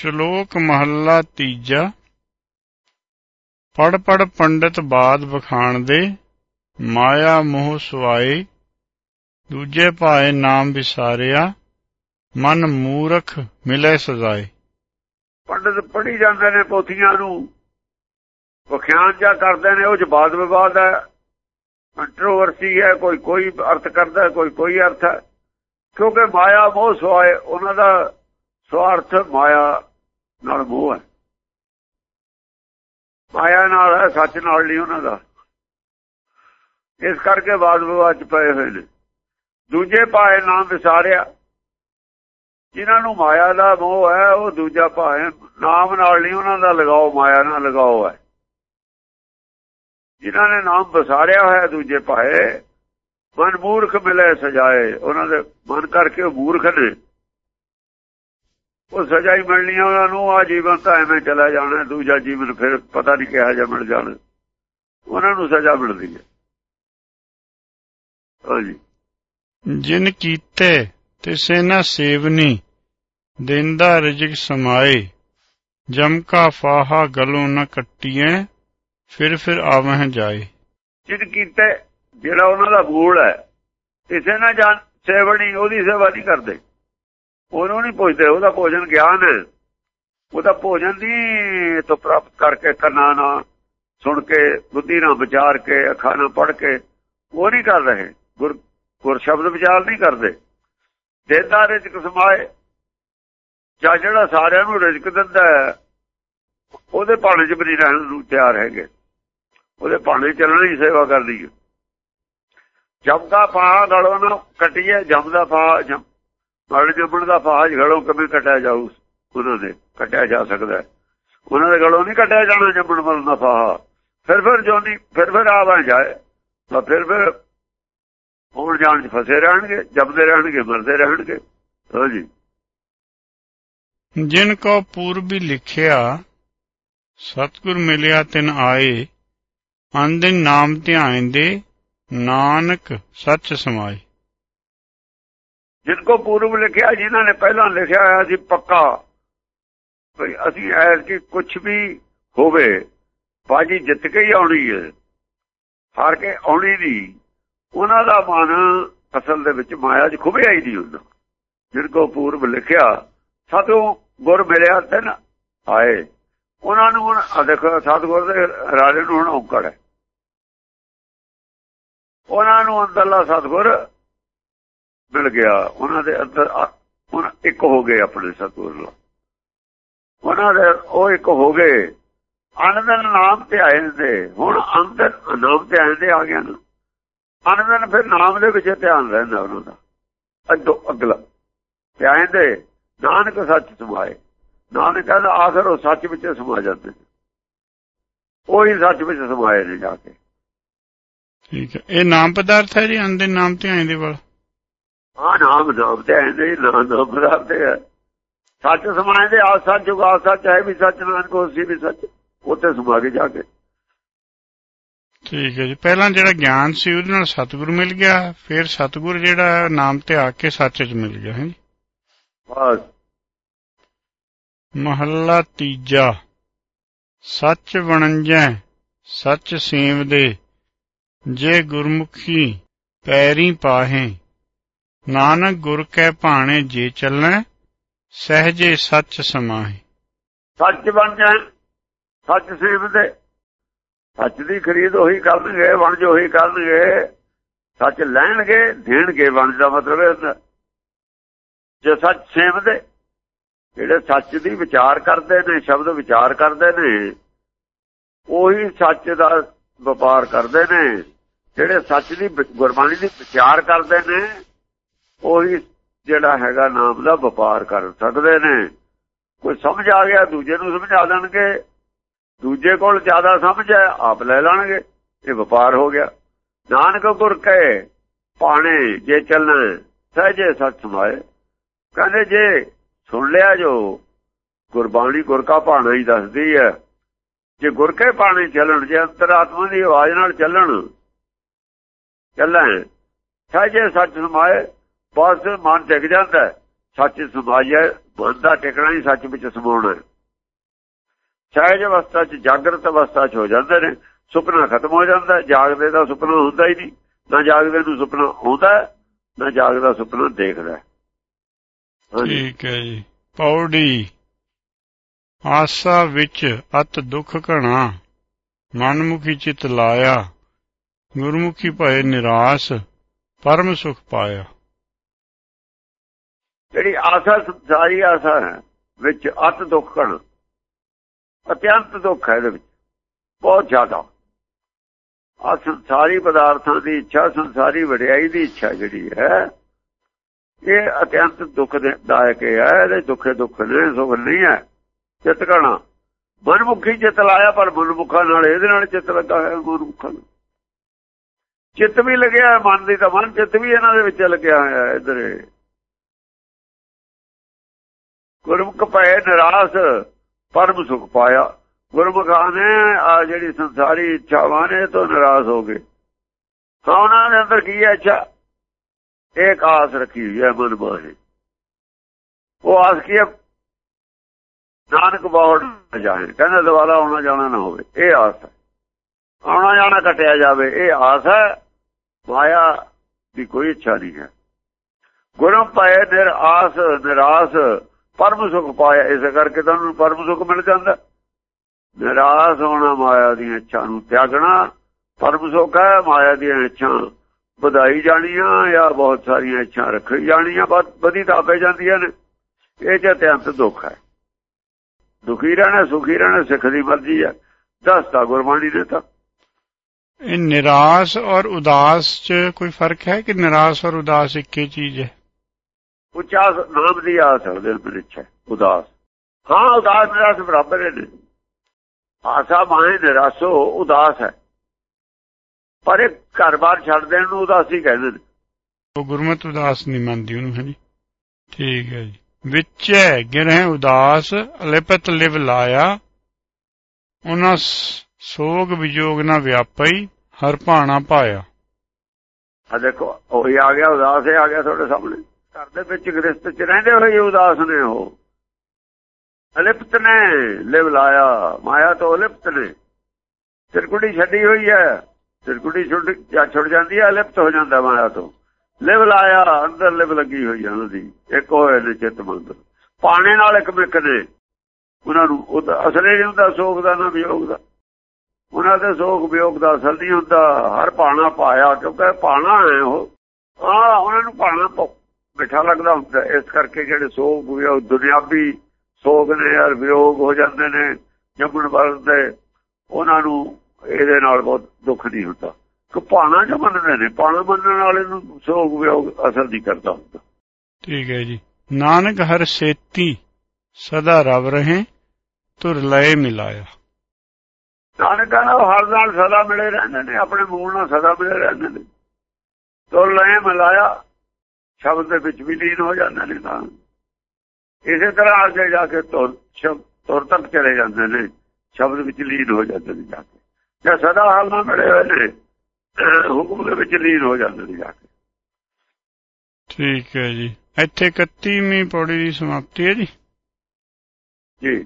ਸ਼ਲੋਕ ਮਹੱਲਾ ਤੀਜਾ। ਪੜ ਪੜ ਪੰਡਿਤ ਬਾਦ ਬਖਾਣ ਦੇ, ਮਾਇਆ ਮੋਹ ਸੁਆਏ, ਦੂਜੇ ਭਾਏ ਨਾਮ ਵਿਸਾਰਿਆ, ਮਨ ਮੂਰਖ ਮਿਲੇ ਸਜ਼ਾਏ। ਪੰਡਿਤ ਪੜ੍ਹੀ ਜਾਂਦੇ ਨੇ ਪੋਥੀਆਂ ਨੂੰ, ਵਿਖਿਆਨ ਜਾਂ ਕਰਦੇ ਨੇ, ਉਹ ਚ ਬਾਦ ਵਿਵਾਦ ਹੈ। ਕੰਟਰੋਵਰਸੀ ਹੈ, ਕੋਈ ਕੋਈ ਅਰਥ ਕਰਦਾ, ਕੋਈ ਕੋਈ ਅਰਥ ਹੈ। ਕਿਉਂਕਿ ਮਾਇਆ ਮੋਹ ਸੁਆਏ, ਉਹਨਾਂ ਦਾ ਸਵਾਰਥ ਮਾਇਆ ਨਾਲ ਮੋਹ ਹੈ। ਮਾਇਆ ਨਾਲ ਹੈ, ਸੱਚ ਨਾਲ ਨਹੀਂ ਉਹਨਾਂ ਦਾ। ਇਸ ਕਰਕੇ ਬਾਦ ਵਿਵਾਦ ਚ ਪਏ ਹੋਏ ਨੇ। ਦੂਜੇ ਪਾਏ ਨਾਮ ਵਿਸਾਰਿਆ। ਜਿਨ੍ਹਾਂ ਨੂੰ ਮਾਇਆ ਦਾ ਮੋਹ ਹੈ, ਉਹ ਦੂਜਾ ਭਾਏ ਨਾਮ ਨਾਲ ਨਹੀਂ ਉਹਨਾਂ ਦਾ ਲਗਾਓ, ਮਾਇਆ ਨਾਲ ਲਗਾਓ ਹੈ। ਜਿਨ੍ਹਾਂ ਨੇ ਨਾਮ ਵਿਸਾਰਿਆ ਹੋਇਆ ਦੂਜੇ ਭਾਏ, ਮਨ ਮੂਰਖ ਮਿਲੇ ਸਜਾਏ। ਉਹਨਾਂ ਦੇ ਮਨ ਕਰਕੇ ਉਹ ਮੂਰਖ ਨੇ। ਉਹ ਸਜ਼ਾ ਹੀ ਮਿਲਣੀ ਆ ਉਹਨਾਂ ਨੂੰ ਆ ਜੀਵਨ ਤਾਂ ਐਵੇਂ ਚਲਾ ਜਾਣਾ ਦੂਜਾ ਜੀਵਨ ਫਿਰ ਪਤਾ ਨਹੀਂ ਕਿਹਾ ਜਾ ਮਿਲ ਜਾਣਾ। ਉਹਨਾਂ ਨੂੰ ਸਜ਼ਾ ਮਿਲਦੀ ਹੈ। ਹਾਂਜੀ ਜਿਨ ਕੀਤੇ ਤਿਸੇ ਨਾ ਸੇਵਨੀ ਦਿੰਦਾ ਰਿਜਕ ਸਮਾਏ ਜਮ ਕਾ ਫਾਹਾ ਗਲੋਂ ਨ ਕੱਟੀਐ ਫਿਰ ਫਿਰ ਆਵਹਿ ਜਾਏ। ਜਿਨ ਕੀਤੇ ਜਿਹੜਾ ਉਹਨਾਂ ਦਾ ਮੂਲ ਹੈ ਕਿਸੇ ਨਾ ਜਾਣ ਸੇਵਣੀ ਉਹਦੀ ਸੇਵਾ ਨਹੀਂ ਕਰਦੇ। ਉਹਨੂੰ ਨਹੀਂ ਪੁੱਛਦੇ, ਉਹਦਾ ਭੋਜਨ ਗਿਆਨ ਹੈ। ਉਹਦਾ ਭੋਜਨ ਦੀ ਤੋਂ ਪ੍ਰਾਪਤ ਕਰਕੇ ਕੰਨਾਂ ਨਾਲ ਸੁਣ ਕੇ, ਬੁੱਧੀ ਨਾਲ ਵਿਚਾਰ ਕੇ, ਅੱਖਾਂ ਨਾਲ ਪੜ੍ਹ ਕੇ, ਉਹ ਨਹੀਂ ਕਰ ਰਹੇ। ਗੁਰ ਗੁਰ ਸ਼ਬਦ ਵਿਚਾਰ ਨਹੀਂ ਕਰਦੇ। ਦੇਦਾ ਰਿਜਕ ਸਮਾਏ। ਜਾਂ ਜਿਹੜਾ ਸਾਰਿਆਂ ਨੂੰ ਰਿਜਕ ਦਿੰਦਾ ਹੈ, ਉਹਦੇ ਭਾਣੇ 'ਚ ਵੀ ਰਹਿਣ ਨੂੰ ਤਿਆਰ ਹੈਗੇ। ਉਹਦੇ ਭਾਣੇ ਚੱਲਣ ਦੀ ਸੇਵਾ ਕਰਦੀ ਹੈ। ਜਮਦਾ ਫਾਹ ਗਲੋਂ ਨਾ ਕੱਟੀਏ, ਜਮ ਫਾਹ ਜਮ ਮੜ ਦਾ ਫਾਹ ਗਲੋਂ ਕਿਵੇਂ ਕੱਟਿਆ ਜਾਊ ਉਹਨਾਂ ਦੇ ਕੱਟਿਆ ਜਾ ਸਕਦਾ ਉਹਨਾਂ ਦੇ ਗਲੋਂ ਨਹੀਂ ਕੱਟਿਆ ਜਾਣਾ ਜੰਮਣ ਵਾਲ ਦਾ ਫਾਹ। ਫਿਰ ਫਿਰ ਜੋਨੀ, ਫਿਰ ਫਿਰ ਆਵਾ ਜਾਏ। ਤਾਂ ਫਿਰ ਫਿਰ ਹੋਣ ਜਾਣ 'ਚ ਫਸੇ ਰਹਿਣਗੇ, ਜਪਦੇ ਰਹਿਣਗੇ, ਮਰਦੇ ਰਹਿਣਗੇ। ਹਾਂਜੀ ਜਿਨ ਕੋ ਪੂਰਬੀ ਲਿਖਿਆ, ਸਤਿਗੁਰ ਮਿਲਿਆ ਤਿਨ ਆਏ, ਅੰਦਿਨ ਨਾਮ ਧਿਆਨ ਦੇ ਨਾਨਕ ਸੱਚ ਸਮਾਏ। ਜਿਨ ਕੋ ਪੂਰਬ ਲਿਖਿਆ ਜਿਨ੍ਹਾਂ ਨੇ ਪਹਿਲਾਂ ਲਿਖਿਆ ਹੋਇਆ ਸੀ ਪੱਕਾ ਭਈ ਅਸੀਂ ਐਸ ਕੀ ਕੁਝ ਵੀ ਹੋਵੇ ਬਾਜੀ ਜਿੱਤ ਕੇ ਹੀ ਆਉਣੀ ਹੈ ਹਾਰ ਕੇ ਆਉਣੀ ਨਹੀਂ ਉਹਨਾਂ ਦਾ ਮਨ ਅਸਲ ਦੇ ਵਿੱਚ ਮਾਇਆ 'ਚ ਖੁਬਿਆ ਹੀ ਨਹੀਂ ਹੁੰਦਾ ਜਿਨ ਕੋ ਪੂਰਬ ਲਿਖਿਆ ਸਾਤੋਂ ਗੁਰ ਮਿਲਿਆ ਤੇ ਆਏ ਉਹਨਾਂ ਨੂੰ ਹੁਣ ਆ ਦੇਖੋ ਸਤਗੁਰ ਦੇ ਰਾਜੇ ਨੂੰ ਹੁਣ ਔਕੜ ਹੈ ਉਹਨਾਂ ਨੂੰ ਅੰਦਰਲਾ ਸਤਗੁਰ ਮਿਲ ਗਿਆ, ਉਹਨਾਂ ਦੇ ਅੰਦਰ ਹੁਣ ਇੱਕ ਹੋ ਗਏ ਆਪਣੇ ਸਤਗੁਰ। ਨਾਲ ਉਹਨਾਂ ਦੇ ਉਹ ਇੱਕ ਹੋ ਗਏ, ਅਨੰਦਨ ਨਾਮ ਤੇ ਆਏ ਨੇ ਹੁਣ ਅੰਦਰ ਨਾਮ ਤੇ ਆਏ ਦੇ ਆ ਗਿਆ ਨਾ। ਅਨੰਦਨ ਫਿਰ ਨਾਮ ਦੇ ਵਿੱਚ ਧਿਆਨ ਰਹਿੰਦਾ ਉਹਨਾਂ ਦਾ। ਅੱਡੋ ਅਗਲਾ। ਤੇ ਆਏ ਦੇ ਨਾਨਕ ਸੱਚ ਸਮਾਏ ਨਾਨਕ ਕਹਿੰਦਾ, ਆਖਰ ਉਹ ਸੱਚ ਵਿੱਚ ਸਮਾ ਜਾਂਦੇ ਨੇ। ਉਹੀ ਸੱਚ ਵਿੱਚ ਸਮਾਏ ਨੇ ਜਾ ਕੇ। ਠੀਕ ਹੈ। ਇਹ ਨਾਮ ਪਦਾਰਥ ਹੈ ਜੀ ਅੰਦਿਨ ਨਾਮ ਧਿਆਨ ਦੇ ਵੱਲ? ਆ ਨਾਮ ਨਾਮ ਤੇ ਆਏ ਨਾਮ ਨਾਮ ਪਦਾਰਥ ਹੈ ਸੱਚ ਸਮਾਏ ਦੇ ਆ ਸੱਚ ਜੁਗਾ ਸੱਚ ਹੈ ਵੀ ਸੱਚ ਨਾਨਕ ਹੋਸੀ ਵੀ ਸੱਚ ਉੱਥੇ ਸਮਾ ਕੇ ਜਾ ਕੇ। ਠੀਕ ਹੈ ਜੀ। ਪਹਿਲਾਂ ਜਿਹੜਾ ਗਿਆਨ ਸੀ ਉਹਦੇ ਨਾਲ ਸਤਿਗੁਰ ਮਿਲ ਗਿਆ ਫਿਰ ਸਤਿਗੁਰ ਜਿਹੜਾ ਨਾਮ ਤੇ ਆ ਕੇ ਸੱਚ 'ਚ ਮਿਲ ਗਿਆ ਹੈ ਜੀ। ਬਸ। ਮਹੱਲਾ ਤੀਜਾ। ਸੱਚ ਵਣੰਜੈ ਸੱਚ ਸੇਵਦੇ ਜੇ ਗੁਰਮੁਖੀ ਪੈਰੀ ਪਾਹੇ। ਨਾਨਕ ਗੁਰ ਕੈ ਭਾਣੇ ਜੇ ਚੱਲੈ, ਸਹਜੇ ਸੱਚ ਸਮਾਹੀ। ਸੱਚ ਬਣ ਜਾਣ ਸੱਚ ਸੇਵਦੇ ਸੱਚ ਦੀ ਖਰੀਦ ਉਹੀ ਕਰਨਗੇ, ਵਣਜ ਉਹੀ ਕਰਨਗੇ। ਸੱਚ ਲੈਣਗੇ, ਦੇਣਗੇ, ਵਣਜ ਦਾ ਮਤਲਬ ਹੈ ਜੇ ਸੱਚ ਸੇਵਦੇ, ਜਿਹੜੇ ਸੱਚ ਦੀ ਵਿਚਾਰ ਕਰਦੇ ਨੇ, ਸ਼ਬਦ ਵਿਚਾਰ ਕਰਦੇ ਨੇ, ਉਹੀ ਸੱਚ ਦਾ ਵਪਾਰ ਕਰਦੇ ਨੇ। ਜਿਹੜੇ ਸੱਚ ਦੀ ਗੁਰਬਾਣੀ ਦੀ ਵਿਚਾਰ ਕਰਦੇ ਨੇ ਉਹੀ ਜਿਹੜਾ ਹੈਗਾ ਨਾਮ ਦਾ ਵਪਾਰ ਕਰ ਸਕਦੇ ਨੇ। ਕੋਈ ਸਮਝ ਆ ਗਿਆ, ਦੂਜੇ ਨੂੰ ਸਮਝਾ ਦੇਣਗੇ। ਦੂਜੇ ਕੋਲ ਜ਼ਿਆਦਾ ਸਮਝ ਹੈ, ਆਪ ਲੈ ਲੈਣਗੇ। ਇਹ ਵਪਾਰ ਹੋ ਗਿਆ। ਨਾਨਕ ਗੁਰ ਕਹੇ ਪਾਣੇ ਜੇ ਚੱਲਣਾ ਸਹਜੇ ਸੱਚ ਸਮਾਏ। ਕਹਿੰਦੇ ਜੇ ਸੁਣ ਲਿਆ ਜੋ, ਗੁਰਬਾਣੀ ਗੁਰ ਕਾ ਪਾਣਾ ਹੀ ਦੱਸਦੀ ਹੈ। ਜੇ ਗੁਰ ਕੇ ਪਾਣੇ ਚੱਲਣ, ਜੇ ਅੰਤਰਾਤਮਾ ਦੀ ਆਵਾਜ਼ ਨਾਲ ਚੱਲਣ ਚੱਲਣ ਸਹਜੇ ਸੱਚ ਸਮਾਏ। ਬਸ ਮਨ ਟਿਕ ਜਾਂਦਾ ਸੱਚ ਸਮਾਇਆ ਮਨ ਦਾ ਟਿਕਣਾ ਹੀ ਸੱਚ ਵਿੱਚ ਸਮਾਉਣਾ ਹੈ। ਸਹਿਜ ਅਵਸਥਾ 'ਚ ਜਾਗਰਤ ਅਵਸਥਾ 'ਚ ਹੋ ਜਾਂਦੇ ਨੇ। ਸੁਪਨਾ ਖਤਮ ਹੋ ਜਾਂਦਾ ਜਾਗਦੇ ਦਾ ਸੁਪਨਾ ਹੁੰਦਾ ਹੀ ਨਹੀਂ। ਨਾ ਜਾਗਦੇ ਨੂੰ ਸੁਪਨਾ ਆਉਂਦਾ ਨਾ ਜਾਗਦਾ ਸੁਪਨਾ ਦੇਖਦਾ ਠੀਕ ਹੈ ਜੀ। ਪੌੜੀ। ਆਸਾ ਵਿੱਚ ਅਤ ਦੁੱਖ ਘਣਾ, ਮਨਮੁਖੀ ਚਿਤ ਲਾਇਆ, ਗੁਰਮੁਖੀ ਭਏ ਨਿਰਾਸ਼, ਪਰਮ ਸੁਖ ਪਾਇਆ। ਜਿਹੜੀ ਆਸਾ ਸੰਸਾਰੀ ਆਸਾ ਹੈ, ਵਿੱਚ ਅਤ ਦੁੱਖ ਘਣਾ ਅਤਿਅੰਤ ਦੁੱਖ ਹੈ ਇਹਦੇ ਵਿੱਚ। ਬਹੁਤ ਜ਼ਿਆਦਾ। ਆ ਸੰਸਾਰੀ ਪਦਾਰਥਾਂ ਦੀ ਇੱਛਾ, ਸੰਸਾਰੀ ਵਡਿਆਈ ਦੀ ਇੱਛਾ ਜਿਹੜੀ ਹੈ, ਇਹ ਅਤਿਅੰਤ ਦੁੱਖ ਦਾਇਕ ਹੈ। ਇਹਦੇ ਦੁੱਖੇ ਦੁੱਖ ਨੇ, ਸੁਖ ਨਹੀਂ ਹੈ। ਚਿੱਤ ਕਣਾ ਮਨਮੁਖੀ ਚਿੱਤ ਲਾਇਆ, ਪਰ ਮਨਮੁਖਾਂ ਨਾਲ ਇਹਦੇ ਨਾਲ ਚਿੱਤ ਲੱਗਾ ਹੋਇਆ, ਮਨਮੁਖਾਂ ਨੂੰ ਚਿੱਤ ਵੀ ਲੱਗਿਆ, ਮਨ ਦੀ ਤਾਂ ਮਨ ਚਿੱਤ ਵੀ ਇਹਨਾਂ ਦੇ ਵਿੱਚ ਲੱਗਿਆ ਹੋਇਆ ਇਧਰ। ਗੁਰਮੁਖ ਪਏ ਨਿਰਾਸ, ਪਰਮ ਸੁਖ ਪਾਇਆ। ਗੁਰਮੁਖਾਂ ਨੇ ਆ ਜਿਹੜੀ ਸੰਸਾਰੀ ਇੱਛਾਵਾਂ ਨੇ ਤੋਂ ਨਾਰਾਜ਼ ਹੋ ਗਏ। ਹਾਂ ਉਹਨਾਂ ਦੇ ਅੰਦਰ ਕੀ ਹੈ ਇੱਛਾ? ਇੱਕ ਆਸ ਰੱਖੀ ਹੋਈ ਹੈ ਮਨ ਮਾਹੇ। ਉਹ ਆਸ ਕੀ ਹੈ? ਨਾਨਕ ਬਾਹਰ ਜਾਏ। ਕਹਿੰਦਾ ਦੁਬਾਰਾ ਆਉਣਾ ਜਾਣਾ ਨਾ ਹੋਵੇ। ਇਹ ਆਸ ਹੈ। ਆਉਣਾ ਜਾਣਾ ਕਟਿਆ ਜਾਵੇ। ਇਹ ਆਸ ਹੈ। ਮਾਇਆ ਦੀ ਕੋਈ ਇੱਛਾ ਨਹੀਂ ਹੈ। ਗੁਰਮ ਪਾਏ ਨਿਰਾਸ ਨਿਰਾਸ ਪਰਮ ਸੁਖ ਪਾਇਆ, ਇਸ ਕਰਕੇ ਤੁਹਾਨੂੰ ਪਰਮ ਸੁਖ ਮਿਲ ਜਾਂਦਾ। ਨਿਰਾਸ਼ ਹੋਣਾ ਮਾਇਆ ਦੀਆਂ ਇੱਛਾ ਨੂੰ ਤਿਆਗਣਾ, ਪਰਮ ਸੁਖ ਹੈ ਮਾਇਆ ਦੀਆਂ ਇੱਛਾ ਵਧਾਈ ਜਾਣੀਆਂ ਜਾਂ ਬਹੁਤ ਸਾਰੀਆਂ ਇੱਛਾ ਰੱਖੀ ਜਾਣੀਆਂ, ਬਸ ਵਧੀ ਤਾਂ ਆਪੇ ਜਾਂਦੀਆਂ ਨੇ। ਇਹ ਚ ਅਤਿਅੰਤ ਦੁੱਖ ਹੈ। ਦੁਖੀ ਰਹਿਣਾ, ਸੁਖੀ ਰਹਿਣਾ ਸਿੱਖ ਦੀ ਮਰਜ਼ੀ ਹੈ। ਦੱਸਦਾ ਗੁਰਬਾਣੀ ਨੇ ਤਾਂ। ਇਹ ਨਿਰਾਸ਼ ਔਰ ਉਦਾਸ 'ਚ ਕੋਈ ਫ਼ਰਕ ਹੈ ਕਿ ਨਿਰਾਸ਼ ਔਰ ਉਦਾਸ ਇੱਕੇ ਚੀਜ਼ ਹੈ? ਉੱਚਾ ਨਾਮ ਦੀ ਆਸ ਹੈ ਉਹਦੇ ਵਿੱਚ ਉਦਾਸ। ਹਾਂ ਉਦਾਸ ਨਿਰਾਸ਼ ਬਰਾਬਰ ਨੇ ਆਸਾ ਮਾਹੇ ਨਿਰਾਸੋ ਉਦਾਸ ਹੈ। ਪਰ ਇਹ ਘਰ-ਬਾਰ ਛੱਡ ਦੇਣ ਨੂੰ ਉਦਾਸੀ ਕਹਿੰਦੇ ਨੇ। ਉਹ ਗੁਰਮਤ ਉਦਾਸ ਨਹੀਂ ਮੰਨਦੀ ਉਹਨੂੰ ਹਾਂਜੀ ਠੀਕ ਹੈ ਜੀ। ਵਿੱਚੇ ਗਿਰਹਿ ਉਦਾਸ ਅਲਿਪਤ ਲਿਵ ਲਾਇਆ। ਉਹਨਾਂ ਸੋਗ ਵਿਜੋਗ ਨਾ ਵਿਆਪਈ ਹਰ ਭਾਣਾ ਪਾਇਆ। ਆ ਦੇਖੋ ਉਹ ਆ ਗਿਆ ਉਦਾਸ ਹੈ ਆ ਗਿਆ ਤੁਹਾਡੇ ਸਾਹਮਣੇ। ਘਰ ਦੇ ਵਿੱਚ ਗ੍ਰਸਤ ਚ ਰਹਿੰਦੇ ਹੋਏ ਉਦਾਸ ਨੇ ਉਹ। ਅਲਿਪਤ ਨੇ ਲਿਵ ਲਾਇਆ, ਮਾਇਆ ਤੋਂ ਅਲਿਪਤ ਨੇ। ਸਿਰਕੁੜੀ ਛੱਡੀ ਹੋਈ ਹੈ ਸਿਰਕੁੜੀ ਛੁੱਟ ਜਾਂ ਛੁੱਟ ਜਾਂਦੀ ਹੈ, ਅਲਿਪਤ ਹੋ ਜਾਂਦਾ ਮਾਇਆ ਤੋਂ। ਲਿਵ ਲਾਇਆ, ਅੰਦਰ ਲਿਵ ਲੱਗੀ ਹੋਈ ਹੈ ਉਹਦੀ, ਇੱਕ ਹੋਏ ਨੇ ਚਿੱਤ ਮੰਦ। ਪਾਣੇ ਨਾਲ ਇੱਕ ਮਿੱਕ ਨੇ। ਉਹਨਾਂ ਨੂੰ ਅਸਲੇ ਨਹੀਂ ਹੁੰਦਾ ਸੋਗ ਦਾ ਨਾ ਵਿਯੋਗ ਦਾ। ਉਹਨਾਂ ਦੇ ਸੋਗ ਵਿਯੋਗ ਦਾ ਅਸਲ ਨਹੀਂ ਹੁੰਦਾ, ਹਰ ਪਾਣਾ ਪਾਇਆ, ਕਿਉਂਕਿ ਪਾਣਾ ਹੈ ਉਹ। ਆ ਉਹਨਾਂ ਨੂੰ ਪਾਣਾ ਮਿੱਠਾ ਲੱਗਦਾ ਹੁੰਦਾ। ਇਸ ਕਰਕੇ ਜਿਹੜੇ ਸੋਖ ਵਿਯੋਗ ਦੁਨਿਆਵੀ ਸੋਗ ਨੇ ਯਾਰ ਵਿਯੋਗ ਹੋ ਜਾਂਦੇ ਨੇ ਜੰਮਣ ਵਾਲੇ ਉਹਨਾਂ ਨੂੰ ਇਹਦੇ ਨਾਲ ਬਹੁਤ ਦੁੱਖ ਨਹੀਂ ਹੁੰਦਾ। ਕਿ ਪਾਣਾ ਜੋ ਮੰਨਦੇ ਨੇ ਪਾਣਾ ਮੰਨਣ ਵਾਲੇ ਨੂੰ ਸੋਗ ਵਿਯੋਗ ਅਸਰ ਨਹੀਂ ਕਰਦਾ ਹੁੰਦਾ। ਠੀਕ ਹੈ ਜੀ। ਨਾਨਕ ਹਰ ਸੇਤੀ ਸਦਾ ਰਵ ਰਹੇ ਤੁਰ ਲਏ ਮਿਲਾਇਆ। ਨਾਨਕ ਨਾਲ ਹਰ ਨਾਲ ਸਦਾ ਮਿਲੇ ਰਹਿੰਦੇ ਨੇ ਆਪਣੇ ਮੂਲ ਨਾਲ ਸਦਾ ਮਿਲੇ ਰਹਿੰਦੇ ਨੇ। ਤੁਰ ਲਏ ਮਿਲਾਇਆ ਸ਼ਬਦ ਦੇ ਵਿੱਚ ਵੀ ਲੀਨ ਹੋ ਜਾਂਦੇ ਨੇ ਤਾਂ। ਇਸੇ ਤਰ੍ਹਾਂ ਅੱਗੇ ਜਾ ਕੇ ਤੁਰ ਤੁਰ ਤੱਕ ਚਲੇ ਜਾਂਦੇ ਨੇ। ਸ਼ਬਦ ਵਿੱਚ ਲੀਨ ਹੋ ਜਾਂਦੇ ਨੇ ਜਾ ਕੇ। ਜਾਂ ਸਦਾ ਹਾਲ ਨਾਲ ਮਿਲੇ ਹੋਏ ਨੇ। ਹੁਕਮ ਦੇ ਵਿੱਚ ਲੀਨ ਹੋ ਜਾਂਦੇ ਨੇ ਜਾ ਕੇ। ਠੀਕ ਹੈ ਜੀ। ਇੱਥੇ 31ਵੀਂ ਪੌੜੀ ਦੀ ਸਮਾਪਤੀ ਹੈ ਜੀ। ਜੀ।